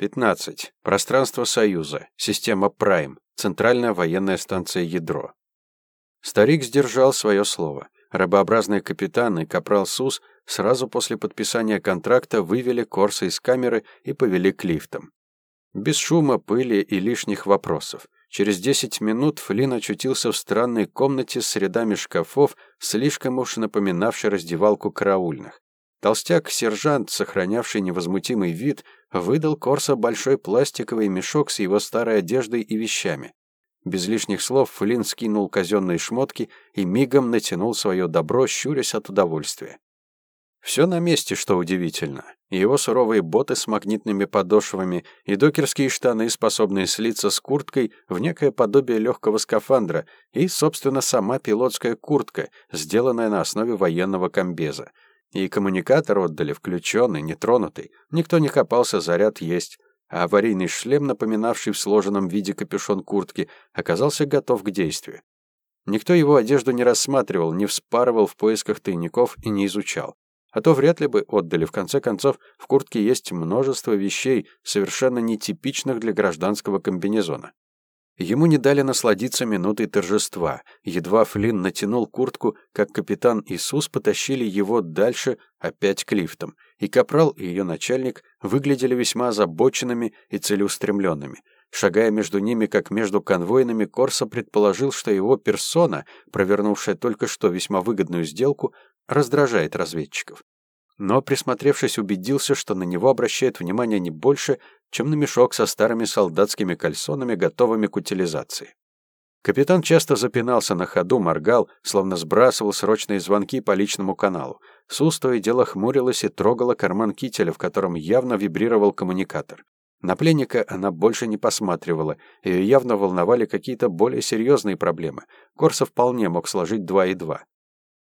15. Пространство Союза. Система Прайм. Центральная военная станция Ядро. Старик сдержал свое слово. Рабообразный капитан и капрал Сус сразу после подписания контракта вывели Корса из камеры и повели к лифтам. Без шума, пыли и лишних вопросов. Через 10 минут Флин очутился в странной комнате с рядами шкафов, слишком уж напоминавшей раздевалку караульных. Толстяк-сержант, сохранявший невозмутимый вид, выдал Корса большой пластиковый мешок с его старой одеждой и вещами. Без лишних слов Флинн скинул казенные шмотки и мигом натянул свое добро, щурясь от удовольствия. Все на месте, что удивительно. Его суровые боты с магнитными подошвами и докерские штаны, способные слиться с курткой в некое подобие легкого скафандра, и, собственно, сама пилотская куртка, сделанная на основе военного комбеза. И коммуникатор отдали включенный, нетронутый. Никто не копался, заряд есть. А аварийный шлем, напоминавший в сложенном виде капюшон куртки, оказался готов к действию. Никто его одежду не рассматривал, не вспарывал в поисках тайников и не изучал. А то вряд ли бы отдали. В конце концов, в куртке есть множество вещей, совершенно нетипичных для гражданского комбинезона. Ему не дали насладиться минутой торжества. Едва Флинн натянул куртку, как капитан Иисус потащили его дальше опять к лифтам, и Капрал и ее начальник выглядели весьма озабоченными и целеустремленными. Шагая между ними, как между конвойными, Корса предположил, что его персона, провернувшая только что весьма выгодную сделку, раздражает разведчиков но, присмотревшись, убедился, что на него обращает внимание не больше, чем на мешок со старыми солдатскими кальсонами, готовыми к утилизации. Капитан часто запинался на ходу, моргал, словно сбрасывал срочные звонки по личному каналу. Сус то и дело хмурилась и трогала карман кителя, в котором явно вибрировал коммуникатор. На пленника она больше не посматривала, ее явно волновали какие-то более серьезные проблемы. Корсов вполне мог сложить два и два.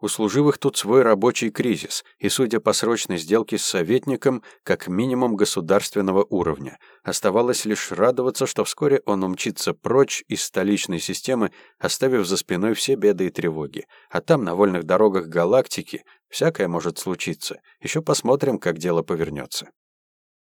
У служивых тут свой рабочий кризис, и, судя по срочной сделке с советником, как минимум государственного уровня. Оставалось лишь радоваться, что вскоре он умчится прочь из столичной системы, оставив за спиной все беды и тревоги. А там, на вольных дорогах галактики, всякое может случиться. Еще посмотрим, как дело повернется.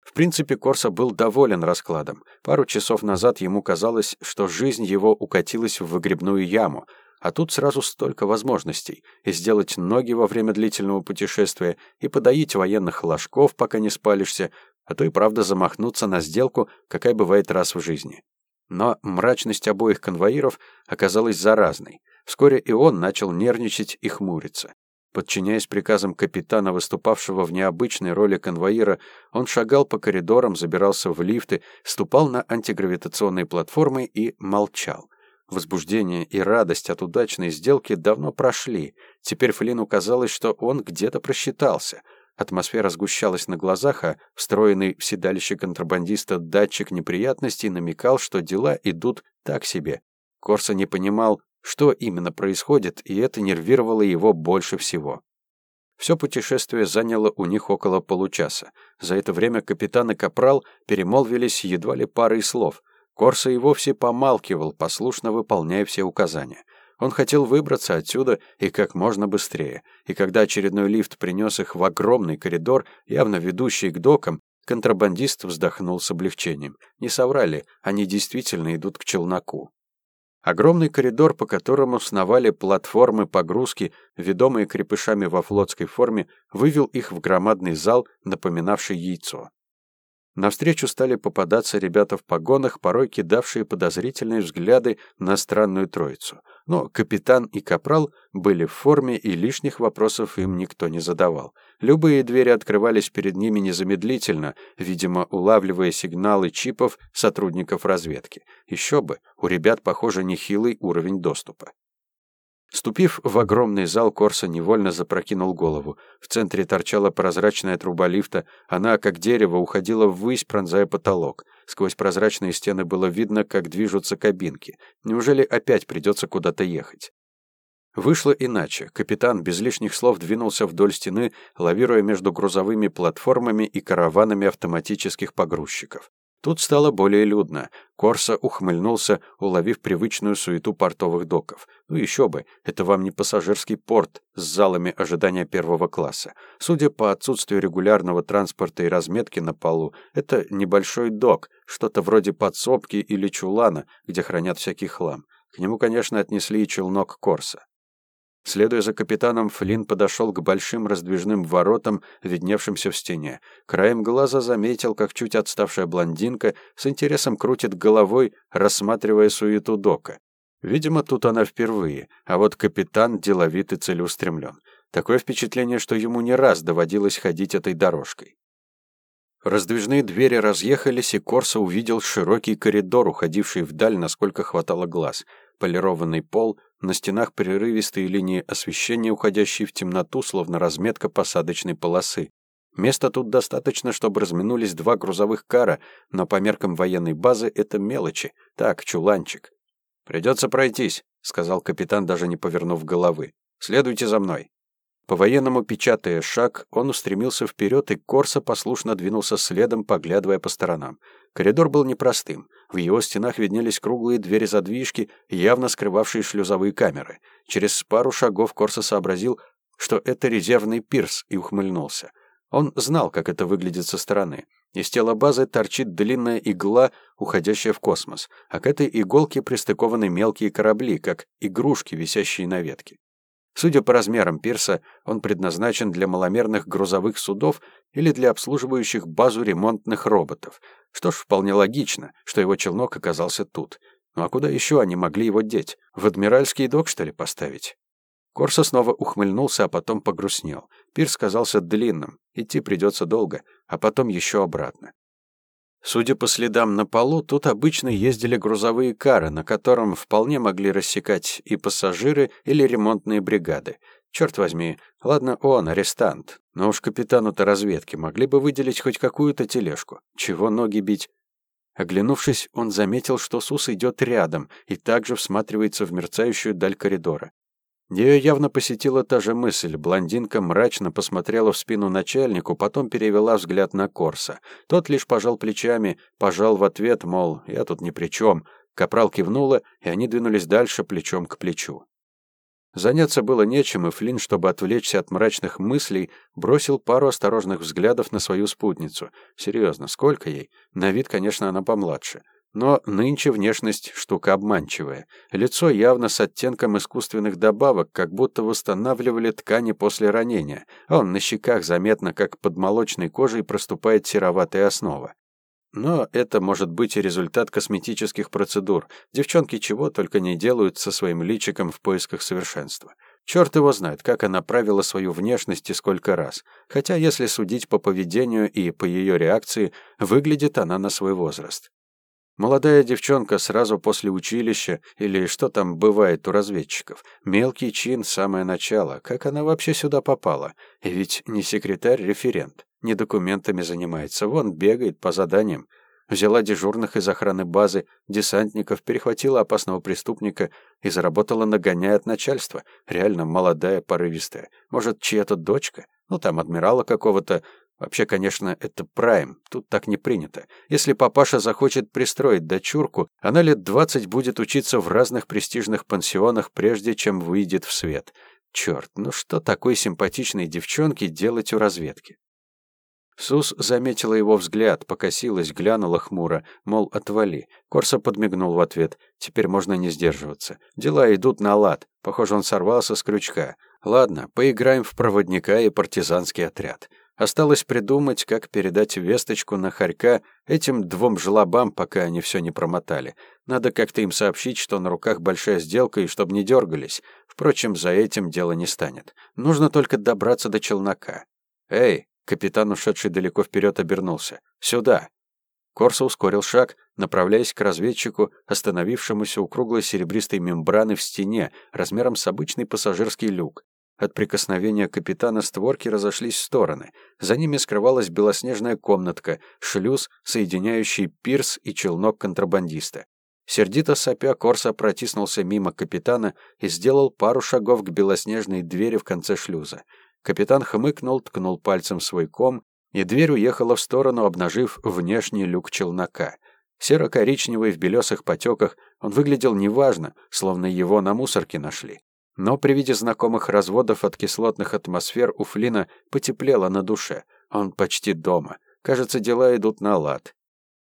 В принципе, Корса был доволен раскладом. Пару часов назад ему казалось, что жизнь его укатилась в выгребную яму — а тут сразу столько возможностей. И сделать ноги во время длительного путешествия, и подоить военных ложков, пока не спалишься, а то и правда замахнуться на сделку, какая бывает раз в жизни. Но мрачность обоих конвоиров оказалась заразной. Вскоре и он начал нервничать и хмуриться. Подчиняясь приказам капитана, выступавшего в необычной роли конвоира, он шагал по коридорам, забирался в лифты, ступал на антигравитационные платформы и молчал. Возбуждение и радость от удачной сделки давно прошли. Теперь Флину казалось, что он где-то просчитался. Атмосфера сгущалась на глазах, а встроенный в седалище контрабандиста датчик неприятностей намекал, что дела идут так себе. Корса не понимал, что именно происходит, и это нервировало его больше всего. Все путешествие заняло у них около получаса. За это время капитан и капрал перемолвились едва ли парой слов — Корса и вовсе помалкивал, послушно выполняя все указания. Он хотел выбраться отсюда и как можно быстрее, и когда очередной лифт принес их в огромный коридор, явно ведущий к докам, контрабандист вздохнул с облегчением. Не соврали, они действительно идут к челноку. Огромный коридор, по которому сновали платформы погрузки, ведомые крепышами во флотской форме, вывел их в громадный зал, напоминавший яйцо. Навстречу стали попадаться ребята в погонах, порой кидавшие подозрительные взгляды на странную троицу. Но капитан и капрал были в форме, и лишних вопросов им никто не задавал. Любые двери открывались перед ними незамедлительно, видимо, улавливая сигналы чипов сотрудников разведки. Еще бы, у ребят, похоже, нехилый уровень доступа. Ступив в огромный зал, Корса невольно запрокинул голову. В центре торчала прозрачная труба лифта, она, как дерево, уходила ввысь, пронзая потолок. Сквозь прозрачные стены было видно, как движутся кабинки. Неужели опять придется куда-то ехать? Вышло иначе. Капитан без лишних слов двинулся вдоль стены, лавируя между грузовыми платформами и караванами автоматических погрузчиков. Тут стало более людно. Корса ухмыльнулся, уловив привычную суету портовых доков. Ну еще бы, это вам не пассажирский порт с залами ожидания первого класса. Судя по отсутствию регулярного транспорта и разметки на полу, это небольшой док, что-то вроде подсобки или чулана, где хранят всякий хлам. К нему, конечно, отнесли и челнок Корса. Следуя за капитаном, Флинн подошел к большим раздвижным воротам, видневшимся в стене. Краем глаза заметил, как чуть отставшая блондинка с интересом крутит головой, рассматривая суету дока. Видимо, тут она впервые, а вот капитан деловит и целеустремлен. Такое впечатление, что ему не раз доводилось ходить этой дорожкой. Раздвижные двери разъехались, и Корса увидел широкий коридор, уходивший вдаль, насколько хватало глаз. Полированный пол, на стенах прерывистые линии освещения, уходящие в темноту, словно разметка посадочной полосы. Места тут достаточно, чтобы разминулись два грузовых кара, но по меркам военной базы это мелочи. Так, чуланчик. «Придется пройтись», — сказал капитан, даже не повернув головы. «Следуйте за мной». По-военному печатая шаг, он устремился вперед, и Корса послушно двинулся следом, поглядывая по сторонам. Коридор был непростым. В его стенах виднелись круглые двери-задвижки, явно скрывавшие шлюзовые камеры. Через пару шагов Корса сообразил, что это резервный пирс, и ухмыльнулся. Он знал, как это выглядит со стороны. Из тела базы торчит длинная игла, уходящая в космос, а к этой иголке пристыкованы мелкие корабли, как игрушки, висящие на ветке. Судя по размерам пирса, он предназначен для маломерных грузовых судов или для обслуживающих базу ремонтных роботов. Что ж, вполне логично, что его челнок оказался тут. Ну а куда еще они могли его деть? В адмиральский док, что ли, поставить? Корса снова ухмыльнулся, а потом погрустнел. Пирс казался длинным, идти придется долго, а потом еще обратно. Судя по следам на полу, тут обычно ездили грузовые кары, на котором вполне могли рассекать и пассажиры, или ремонтные бригады. Черт возьми, ладно он, арестант, но уж капитану-то разведки могли бы выделить хоть какую-то тележку. Чего ноги бить? Оглянувшись, он заметил, что Сус идет рядом и также всматривается в мерцающую даль коридора. Ее явно посетила та же мысль. Блондинка мрачно посмотрела в спину начальнику, потом перевела взгляд на Корса. Тот лишь пожал плечами, пожал в ответ, мол, я тут ни при чем. Капрал кивнула, и они двинулись дальше плечом к плечу. Заняться было нечем, и Флинн, чтобы отвлечься от мрачных мыслей, бросил пару осторожных взглядов на свою спутницу. Серьезно, сколько ей? На вид, конечно, она помладше. Но нынче внешность штука обманчивая. Лицо явно с оттенком искусственных добавок, как будто восстанавливали ткани после ранения. Он на щеках заметно, как под молочной кожей проступает сероватая основа. Но это может быть и результат косметических процедур. Девчонки чего только не делают со своим личиком в поисках совершенства. Черт его знает, как она правила свою внешность и сколько раз. Хотя, если судить по поведению и по ее реакции, выглядит она на свой возраст. Молодая девчонка сразу после училища, или что там бывает у разведчиков. Мелкий чин, самое начало. Как она вообще сюда попала? И ведь не секретарь-референт. Не документами занимается. Вон бегает по заданиям. Взяла дежурных из охраны базы, десантников, перехватила опасного преступника и заработала нагоняя от начальства. Реально молодая, порывистая. Может, чья-то дочка? Ну, там адмирала какого-то. Вообще, конечно, это прайм, тут так не принято. Если папаша захочет пристроить дочурку, она лет двадцать будет учиться в разных престижных пансионах, прежде чем выйдет в свет. Черт, ну что такой симпатичной девчонке делать у разведки? Сус заметила его взгляд, покосилась, глянула хмуро, мол, отвали. Корса подмигнул в ответ. Теперь можно не сдерживаться. Дела идут на лад. Похоже, он сорвался с крючка. Ладно, поиграем в проводника и партизанский отряд. Осталось придумать, как передать весточку на Харька этим двум жлобам, пока они все не промотали. Надо как-то им сообщить, что на руках большая сделка, и чтобы не дергались. Впрочем, за этим дело не станет. Нужно только добраться до челнока. «Эй!» — капитан, ушедший далеко вперед, обернулся. «Сюда!» Корса ускорил шаг, направляясь к разведчику, остановившемуся у круглой серебристой мембраны в стене, размером с обычный пассажирский люк. От прикосновения капитана створки разошлись в стороны. За ними скрывалась белоснежная комнатка, шлюз, соединяющий пирс и челнок контрабандиста. Сердито сопя, Корса протиснулся мимо капитана и сделал пару шагов к белоснежной двери в конце шлюза. Капитан хмыкнул, ткнул пальцем свой ком и дверь уехала в сторону, обнажив внешний люк челнока. Серо-коричневый в белесых потеках, он выглядел неважно, словно его на мусорке нашли. Но при виде знакомых разводов от кислотных атмосфер у Флина потеплело на душе. Он почти дома. Кажется, дела идут на лад.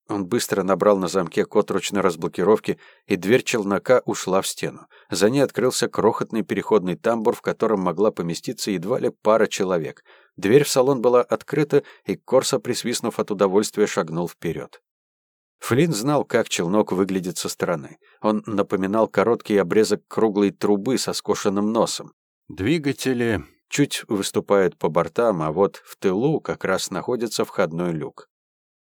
Он быстро набрал на замке код ручной разблокировки, и дверь челнока ушла в стену. За ней открылся крохотный переходный тамбур, в котором могла поместиться едва ли пара человек. Дверь в салон была открыта, и Корса, присвистнув от удовольствия, шагнул вперед. Флинн знал, как челнок выглядит со стороны. Он напоминал короткий обрезок круглой трубы со скошенным носом. Двигатели чуть выступают по бортам, а вот в тылу как раз находится входной люк.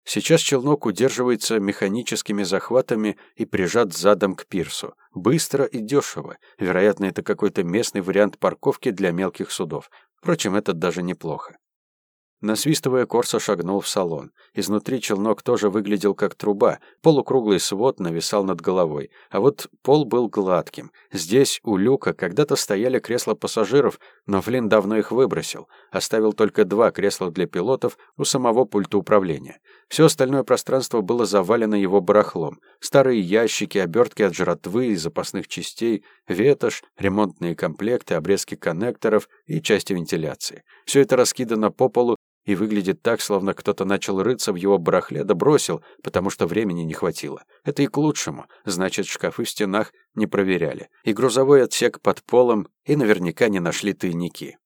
Сейчас челнок удерживается механическими захватами и прижат задом к пирсу. Быстро и дешево. Вероятно, это какой-то местный вариант парковки для мелких судов. Впрочем, это даже неплохо. Насвистывая, Корса шагнул в салон. Изнутри челнок тоже выглядел как труба, полукруглый свод нависал над головой, а вот пол был гладким. Здесь, у люка, когда-то стояли кресла пассажиров, но Флинн давно их выбросил, оставил только два кресла для пилотов у самого пульта управления. Все остальное пространство было завалено его барахлом. Старые ящики, обертки от жратвы и запасных частей, ветошь, ремонтные комплекты, обрезки коннекторов и части вентиляции. Все это раскидано по полу и выглядит так, словно кто-то начал рыться в его барахле да потому что времени не хватило. Это и к лучшему, значит, шкафы в стенах не проверяли, и грузовой отсек под полом, и наверняка не нашли тайники.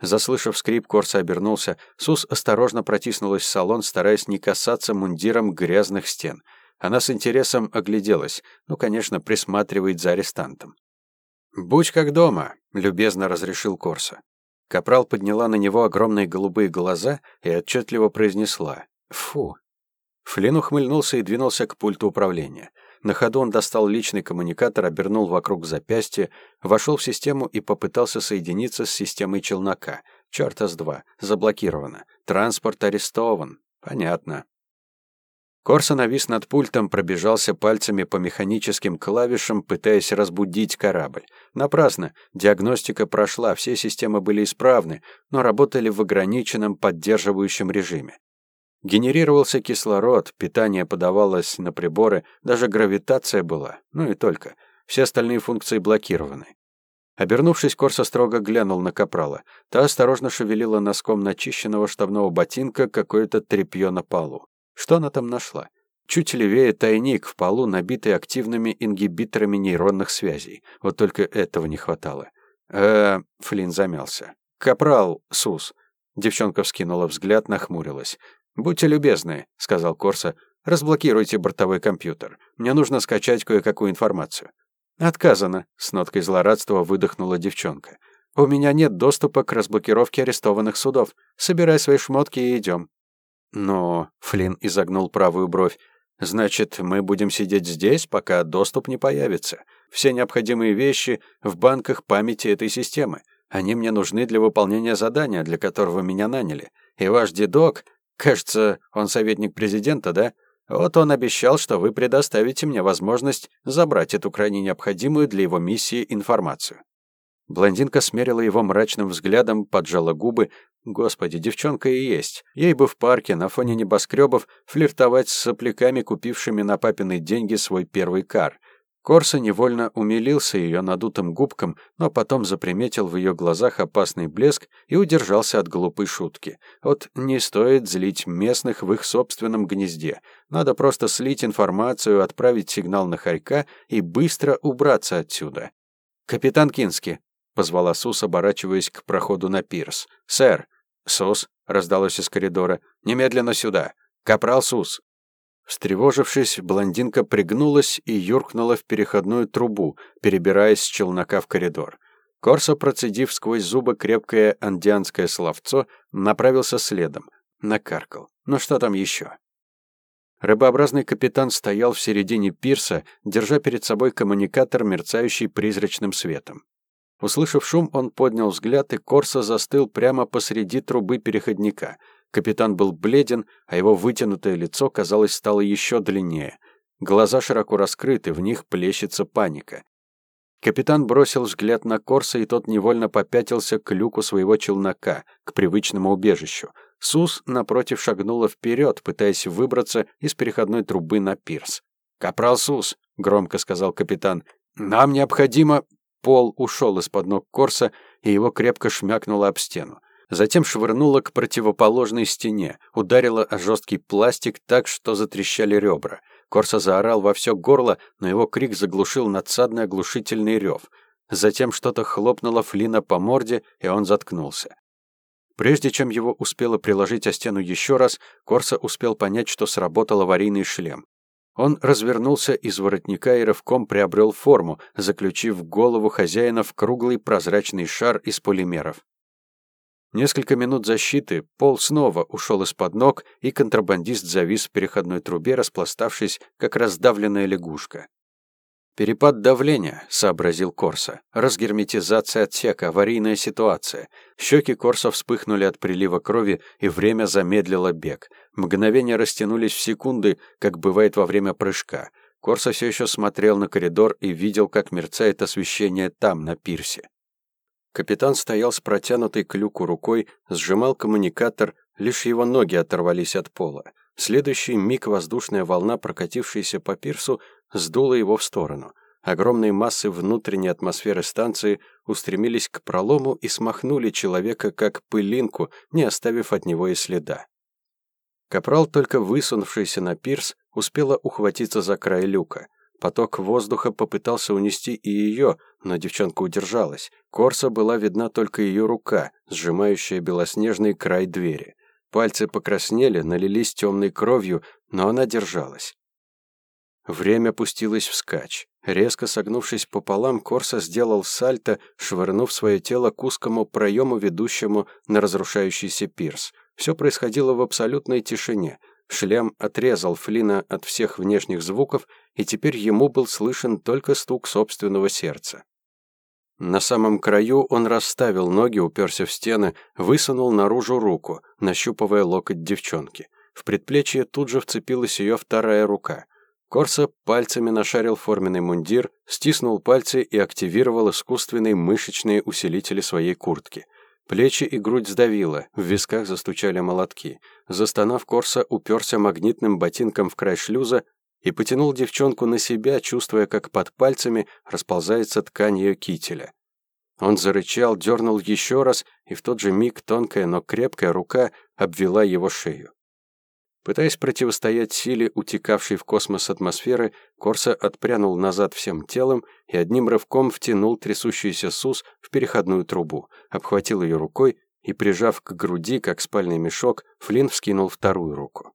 Заслышав скрип, Корса обернулся. Сус осторожно протиснулась в салон, стараясь не касаться мундиром грязных стен. Она с интересом огляделась. Ну, конечно, присматривает за арестантом. «Будь как дома», — любезно разрешил Корса. Капрал подняла на него огромные голубые глаза и отчетливо произнесла «Фу». Флин ухмыльнулся и двинулся к пульту управления. На ходу он достал личный коммуникатор, обернул вокруг запястья, вошел в систему и попытался соединиться с системой челнока. Чёрта с два. Заблокировано. Транспорт арестован. Понятно. Корса навис над пультом, пробежался пальцами по механическим клавишам, пытаясь разбудить корабль. Напрасно. Диагностика прошла, все системы были исправны, но работали в ограниченном поддерживающем режиме. Генерировался кислород, питание подавалось на приборы, даже гравитация была, ну и только. Все остальные функции блокированы. Обернувшись, Корса строго глянул на Капрала. Та осторожно шевелила носком начищенного штабного ботинка какое-то тряпье на полу. Что она там нашла? Чуть левее тайник в полу, набитый активными ингибиторами нейронных связей. Вот только этого не хватало. э Флинн замялся. «Капрал, Сус». Девчонка вскинула взгляд, нахмурилась. «Будьте любезны», — сказал Корса, — «разблокируйте бортовой компьютер. Мне нужно скачать кое-какую информацию». «Отказано», — с ноткой злорадства выдохнула девчонка. «У меня нет доступа к разблокировке арестованных судов. Собирай свои шмотки и идем». «Но...» — Флинн изогнул правую бровь. «Значит, мы будем сидеть здесь, пока доступ не появится. Все необходимые вещи в банках памяти этой системы. Они мне нужны для выполнения задания, для которого меня наняли. И ваш дедок, Кажется, он советник президента, да? Вот он обещал, что вы предоставите мне возможность забрать эту крайне необходимую для его миссии информацию. Блондинка смерила его мрачным взглядом, поджала губы. Господи, девчонка и есть. Ей бы в парке на фоне небоскребов флиртовать с сопляками, купившими на папины деньги свой первый кар. Корса невольно умилился ее надутым губкам, но потом заприметил в ее глазах опасный блеск и удержался от глупой шутки. Вот не стоит злить местных в их собственном гнезде. Надо просто слить информацию, отправить сигнал на хорька и быстро убраться отсюда. «Капитан Кински», — позвала Сус, оборачиваясь к проходу на пирс. «Сэр!» «Сус!» — раздалось из коридора. «Немедленно сюда!» «Капрал Сус!» Встревожившись, блондинка пригнулась и юркнула в переходную трубу, перебираясь с челнока в коридор. Корсо, процедив сквозь зубы крепкое андианское словцо, направился следом. Накаркал. Ну что там еще? Рыбообразный капитан стоял в середине пирса, держа перед собой коммуникатор, мерцающий призрачным светом. Услышав шум, он поднял взгляд, и Корсо застыл прямо посреди трубы переходника — Капитан был бледен, а его вытянутое лицо, казалось, стало еще длиннее. Глаза широко раскрыты, в них плещется паника. Капитан бросил взгляд на Корса, и тот невольно попятился к люку своего челнока, к привычному убежищу. Сус, напротив, шагнула вперед, пытаясь выбраться из переходной трубы на пирс. «Капрал Сус», — громко сказал капитан, — «нам необходимо...» Пол ушел из-под ног Корса, и его крепко шмякнуло об стену. Затем швырнуло к противоположной стене, ударило о жесткий пластик так, что затрещали ребра. Корса заорал во все горло, но его крик заглушил надсадный оглушительный рев. Затем что-то хлопнуло Флина по морде, и он заткнулся. Прежде чем его успело приложить о стену еще раз, Корса успел понять, что сработал аварийный шлем. Он развернулся из воротника и рывком приобрел форму, заключив голову хозяина в круглый прозрачный шар из полимеров. Несколько минут защиты, пол снова ушел из-под ног, и контрабандист завис в переходной трубе, распластавшись, как раздавленная лягушка. «Перепад давления», — сообразил Корса. «Разгерметизация отсека, аварийная ситуация». Щеки Корса вспыхнули от прилива крови, и время замедлило бег. Мгновения растянулись в секунды, как бывает во время прыжка. Корса все еще смотрел на коридор и видел, как мерцает освещение там, на пирсе. Капитан стоял с протянутой к люку рукой, сжимал коммуникатор, лишь его ноги оторвались от пола. Следующий миг воздушная волна, прокатившаяся по пирсу, сдула его в сторону. Огромные массы внутренней атмосферы станции устремились к пролому и смахнули человека как пылинку, не оставив от него и следа. Капрал, только высунувшийся на пирс, успела ухватиться за край люка. Поток воздуха попытался унести и ее, но девчонка удержалась. Корса была видна только ее рука, сжимающая белоснежный край двери. Пальцы покраснели, налились темной кровью, но она держалась. Время пустилось вскачь. Резко согнувшись пополам, Корса сделал сальто, швырнув свое тело к узкому проему, ведущему на разрушающийся пирс. Все происходило в абсолютной тишине. Шлем отрезал Флина от всех внешних звуков, и теперь ему был слышен только стук собственного сердца. На самом краю он расставил ноги, уперся в стены, высунул наружу руку, нащупывая локоть девчонки. В предплечье тут же вцепилась ее вторая рука. Корса пальцами нашарил форменный мундир, стиснул пальцы и активировал искусственные мышечные усилители своей куртки. Плечи и грудь сдавило, в висках застучали молотки. Застонав, Корса уперся магнитным ботинком в край шлюза и потянул девчонку на себя, чувствуя, как под пальцами расползается ткань ее кителя. Он зарычал, дернул еще раз, и в тот же миг тонкая, но крепкая рука обвела его шею. Пытаясь противостоять силе, утекавшей в космос атмосферы, Корса отпрянул назад всем телом и одним рывком втянул трясущийся СУС в переходную трубу, обхватил ее рукой и, прижав к груди, как спальный мешок, Флинн вскинул вторую руку.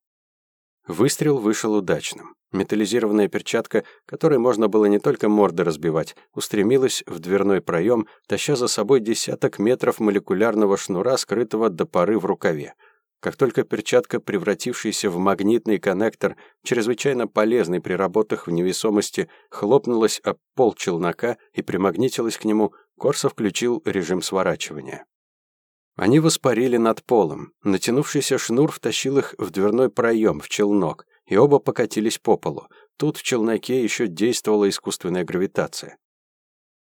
Выстрел вышел удачным. Металлизированная перчатка, которой можно было не только морды разбивать, устремилась в дверной проем, таща за собой десяток метров молекулярного шнура, скрытого до поры в рукаве. Как только перчатка, превратившаяся в магнитный коннектор, чрезвычайно полезный при работах в невесомости, хлопнулась об пол челнока и примагнитилась к нему, Корса включил режим сворачивания. Они воспарили над полом. Натянувшийся шнур втащил их в дверной проем, в челнок, и оба покатились по полу. Тут в челноке еще действовала искусственная гравитация.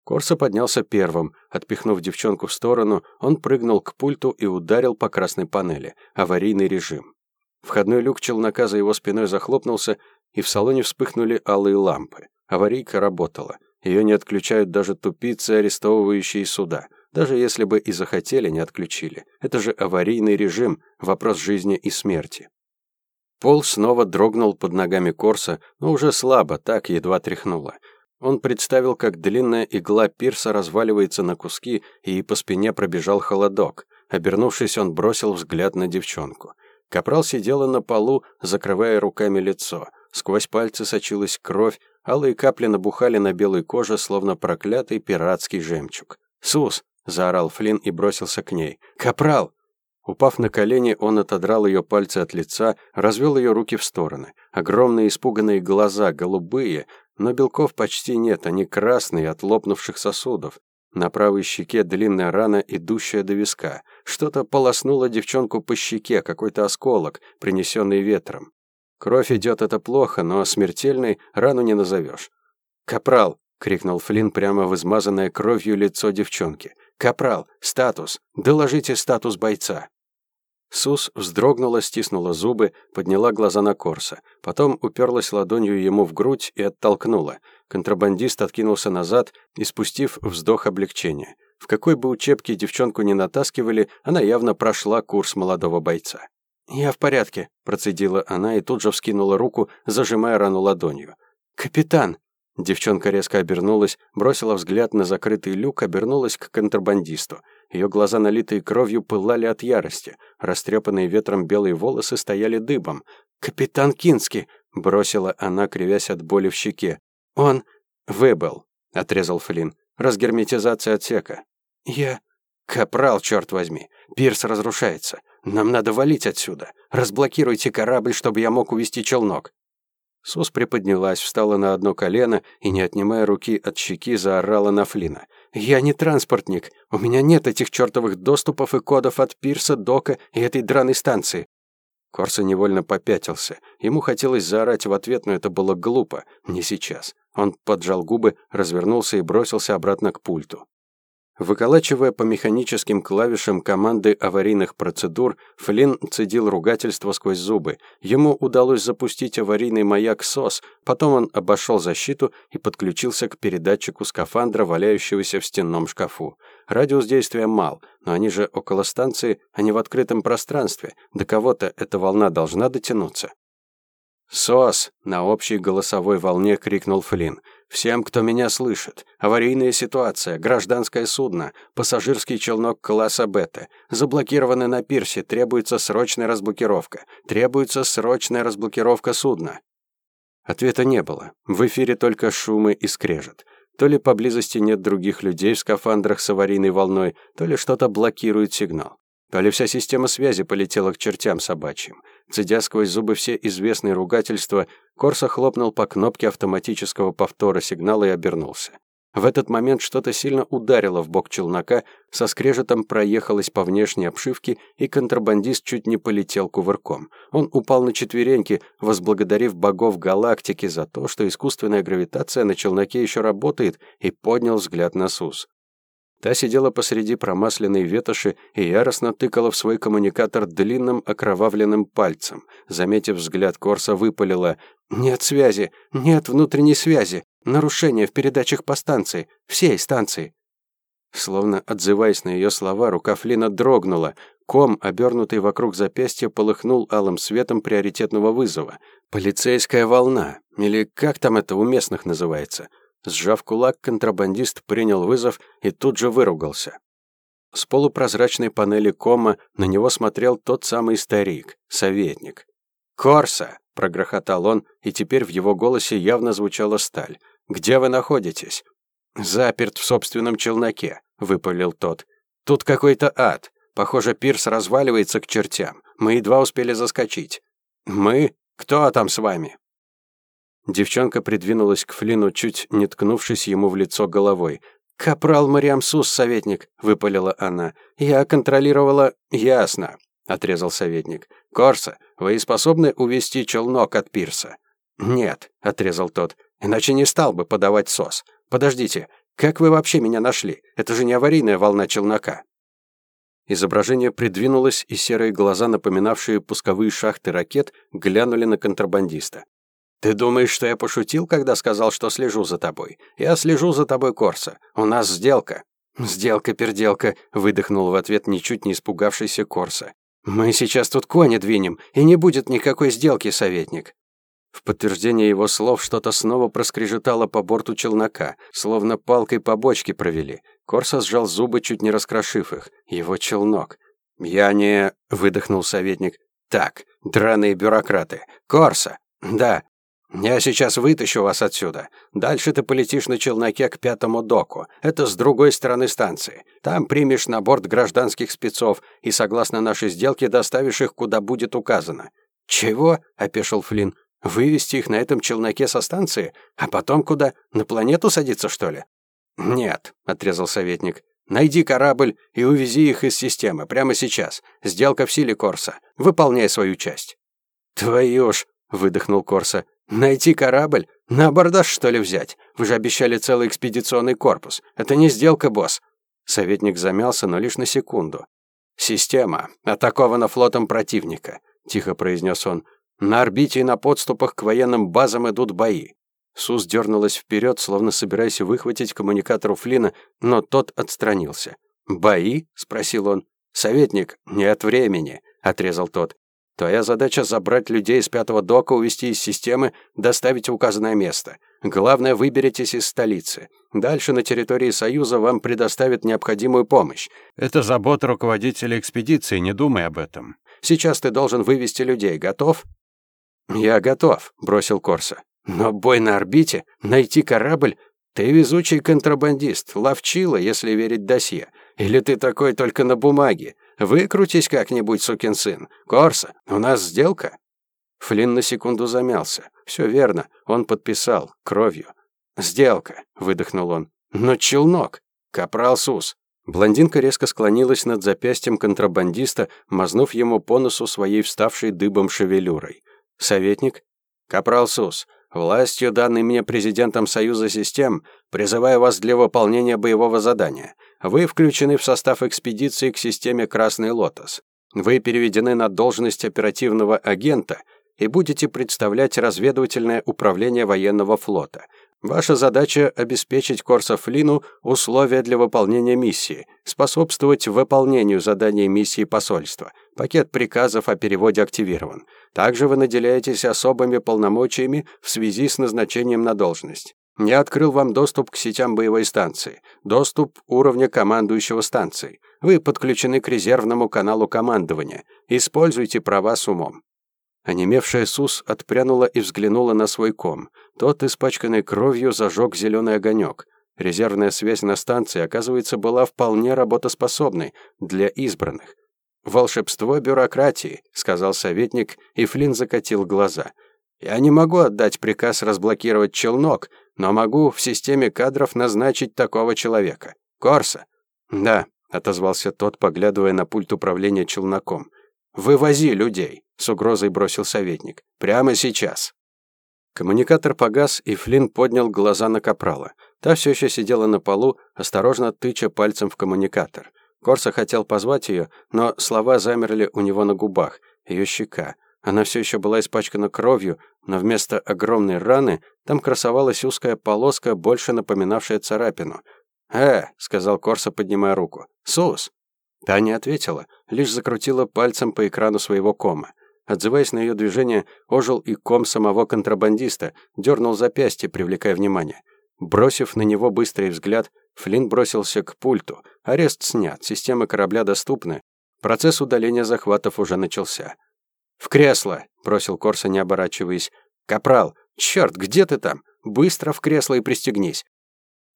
Корса поднялся первым. Отпихнув девчонку в сторону, он прыгнул к пульту и ударил по красной панели. Аварийный режим. Входной люк челнока за его спиной захлопнулся, и в салоне вспыхнули алые лампы. Аварийка работала. Ее не отключают даже тупицы, арестовывающие суда. Даже если бы и захотели, не отключили. Это же аварийный режим, вопрос жизни и смерти. Пол снова дрогнул под ногами Корса, но уже слабо, так едва тряхнуло. Он представил, как длинная игла пирса разваливается на куски, и по спине пробежал холодок. Обернувшись, он бросил взгляд на девчонку. Капрал сидела на полу, закрывая руками лицо. Сквозь пальцы сочилась кровь, алые капли набухали на белой коже, словно проклятый пиратский жемчуг. «Сус!» — заорал Флинн и бросился к ней. «Капрал!» Упав на колени, он отодрал ее пальцы от лица, развел ее руки в стороны. Огромные испуганные глаза, голубые, но белков почти нет, они красные от лопнувших сосудов. На правой щеке длинная рана, идущая до виска. Что-то полоснуло девчонку по щеке, какой-то осколок, принесенный ветром. Кровь идет, это плохо, но смертельной рану не назовешь. «Капрал!» — крикнул Флинн прямо в измазанное кровью лицо девчонки. «Капрал, статус! Доложите статус бойца!» Сус вздрогнула, стиснула зубы, подняла глаза на Корса. Потом уперлась ладонью ему в грудь и оттолкнула. Контрабандист откинулся назад, испустив вздох облегчения. В какой бы учебке девчонку не натаскивали, она явно прошла курс молодого бойца. «Я в порядке», – процедила она и тут же вскинула руку, зажимая рану ладонью. «Капитан!» Девчонка резко обернулась, бросила взгляд на закрытый люк, обернулась к контрабандисту. Ее глаза, налитые кровью, пылали от ярости. Растрепанные ветром белые волосы стояли дыбом. «Капитан Кински!» — бросила она, кривясь от боли в щеке. «Он...» «Выбыл», — отрезал Флинн. «Разгерметизация отсека». «Я...» «Капрал, черт возьми! Пирс разрушается. Нам надо валить отсюда. Разблокируйте корабль, чтобы я мог увести челнок». Сус приподнялась, встала на одно колено и, не отнимая руки от щеки, заорала на Флина. «Я не транспортник. У меня нет этих чертовых доступов и кодов от Пирса, Дока и этой драной станции». Корса невольно попятился. Ему хотелось заорать в ответ, но это было глупо. Не сейчас. Он поджал губы, развернулся и бросился обратно к пульту. Выколачивая по механическим клавишам команды аварийных процедур, Флинн цедил ругательство сквозь зубы. Ему удалось запустить аварийный маяк СОС, потом он обошел защиту и подключился к передатчику скафандра, валяющегося в стенном шкафу. Радиус действия мал, но они же около станции, а не в открытом пространстве. До кого-то эта волна должна дотянуться. «СОС!» — на общей голосовой волне крикнул Флинн. «Всем, кто меня слышит. Аварийная ситуация, гражданское судно, пассажирский челнок класса Бета. Заблокированы на пирсе, требуется срочная разблокировка. Требуется срочная разблокировка судна». Ответа не было. В эфире только шумы и скрежет. То ли поблизости нет других людей в скафандрах с аварийной волной, то ли что-то блокирует сигнал. То ли вся система связи полетела к чертям собачьим. Цедя сквозь зубы все известные ругательства, Корса хлопнул по кнопке автоматического повтора сигнала и обернулся. В этот момент что-то сильно ударило в бок челнока, со скрежетом проехалось по внешней обшивке, и контрабандист чуть не полетел кувырком. Он упал на четвереньки, возблагодарив богов галактики за то, что искусственная гравитация на челноке еще работает, и поднял взгляд на СУС. Та сидела посреди промасленной ветоши и яростно тыкала в свой коммуникатор длинным окровавленным пальцем. Заметив взгляд Корса, выпалила «Нет связи! Нет внутренней связи! Нарушение в передачах по станции! Всей станции!» Словно отзываясь на ее слова, рука Флина дрогнула. Ком, обернутый вокруг запястья, полыхнул алым светом приоритетного вызова. «Полицейская волна!» Или как там это у местных называется? Сжав кулак, контрабандист принял вызов и тут же выругался. С полупрозрачной панели кома на него смотрел тот самый старик, советник. «Корса!» — прогрохотал он, и теперь в его голосе явно звучала сталь. «Где вы находитесь?» «Заперт в собственном челноке», — выпалил тот. «Тут какой-то ад. Похоже, пирс разваливается к чертям. Мы едва успели заскочить». «Мы? Кто там с вами?» Девчонка придвинулась к Флину, чуть не ткнувшись ему в лицо головой. «Капрал Мариам советник», — выпалила она. «Я контролировала...» «Ясно», — отрезал советник. «Корса, вы способны увести челнок от пирса?» «Нет», — отрезал тот. «Иначе не стал бы подавать сос. Подождите, как вы вообще меня нашли? Это же не аварийная волна челнока». Изображение придвинулось, и серые глаза, напоминавшие пусковые шахты ракет, глянули на контрабандиста. «Ты думаешь, что я пошутил, когда сказал, что слежу за тобой? Я слежу за тобой, Корса. У нас сделка». «Сделка-перделка», — выдохнул в ответ ничуть не испугавшийся Корса. «Мы сейчас тут кони двинем, и не будет никакой сделки, советник». В подтверждение его слов что-то снова проскрежетало по борту челнока, словно палкой по бочке провели. Корса сжал зубы, чуть не раскрошив их. Его челнок. «Я не...» — выдохнул советник. «Так, драные бюрократы. Корса!» «Да, «Я сейчас вытащу вас отсюда. Дальше ты полетишь на челноке к пятому доку. Это с другой стороны станции. Там примешь на борт гражданских спецов и, согласно нашей сделке, доставишь их, куда будет указано». «Чего?» — опешил Флинн. «Вывести их на этом челноке со станции? А потом куда? На планету садиться, что ли?» «Нет», — отрезал советник. «Найди корабль и увези их из системы прямо сейчас. Сделка в силе Корса. Выполняй свою часть». «Твою ж!» — выдохнул Корса. Найти корабль? На абордаж, что ли, взять? Вы же обещали целый экспедиционный корпус. Это не сделка, босс». Советник замялся, но лишь на секунду. «Система атакована флотом противника», — тихо произнес он. «На орбите и на подступах к военным базам идут бои». Сус дернулась вперед, словно собираясь выхватить коммуникатор у Флина, но тот отстранился. «Бои?» — спросил он. «Советник, нет времени», — отрезал тот. «Твоя задача — забрать людей из пятого дока, увести из системы, доставить в указанное место. Главное, выберитесь из столицы. Дальше на территории Союза вам предоставят необходимую помощь. Это забота руководителя экспедиции, не думай об этом. Сейчас ты должен вывести людей. Готов?» «Я готов», — бросил Корса. «Но бой на орбите? Найти корабль? Ты везучий контрабандист, ловчила, если верить досье. Или ты такой только на бумаге? Выкрутись как-нибудь, сукин сын. Корса, у нас сделка?» Флинн на секунду замялся. Все верно, он подписал, кровью. «Сделка», — выдохнул он. «Но челнок! Капрал Сус!» Блондинка резко склонилась над запястьем контрабандиста, мазнув ему по носу своей вставшей дыбом шевелюрой. «Советник?» «Капрал Сус, властью, данной мне президентом Союза систем, призываю вас для выполнения боевого задания. Вы включены в состав экспедиции к системе «Красный лотос». Вы переведены на должность оперативного агента и будете представлять разведывательное управление военного флота. Ваша задача – обеспечить Корсофлину условия для выполнения миссии, способствовать выполнению заданий миссии посольства. Пакет приказов о переводе активирован. Также вы наделяетесь особыми полномочиями в связи с назначением на должность. Я открыл вам доступ к сетям боевой станции, доступ уровня командующего станции. Вы подключены к резервному каналу командования. Используйте права с умом. Онемевшая Сус отпрянула и взглянула на свой ком. Тот, испачканный кровью, зажег зеленый огонек. Резервная связь на станции, оказывается, была вполне работоспособной для избранных. «Волшебство бюрократии», — сказал советник, и Флинн закатил глаза. «Я не могу отдать приказ разблокировать челнок, но могу в системе кадров назначить такого человека. Корса?» «Да», — отозвался тот, поглядывая на пульт управления челноком. «Вывози людей», — с угрозой бросил советник. «Прямо сейчас». Коммуникатор погас, и Флинн поднял глаза на Капрала. Та все еще сидела на полу, осторожно тыча пальцем в коммуникатор. Корса хотел позвать ее, но слова замерли у него на губах. Ее щека. Она все еще была испачкана кровью, но вместо огромной раны там красовалась узкая полоска, больше напоминавшая царапину. «Э», — сказал Корса, поднимая руку. «Сус!» Та не ответила, лишь закрутила пальцем по экрану своего кома. Отзываясь на ее движение, ожил и ком самого контрабандиста, дернул запястье, привлекая внимание. Бросив на него быстрый взгляд, Флинн бросился к пульту. Арест снят, системы корабля доступны. Процесс удаления захватов уже начался. «В кресло!» — бросил Корса, не оборачиваясь. «Капрал! Черт, где ты там? Быстро в кресло и пристегнись!»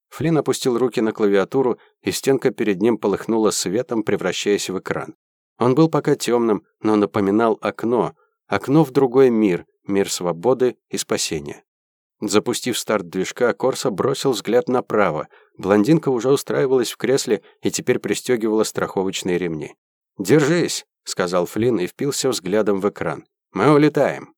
Флинн опустил руки на клавиатуру, и стенка перед ним полыхнула светом, превращаясь в экран. Он был пока темным, но напоминал окно. Окно в другой мир, мир свободы и спасения. Запустив старт движка, Корса бросил взгляд направо. Блондинка уже устраивалась в кресле и теперь пристегивала страховочные ремни. «Держись!» — сказал Флинн и впился взглядом в экран. «Мы улетаем!»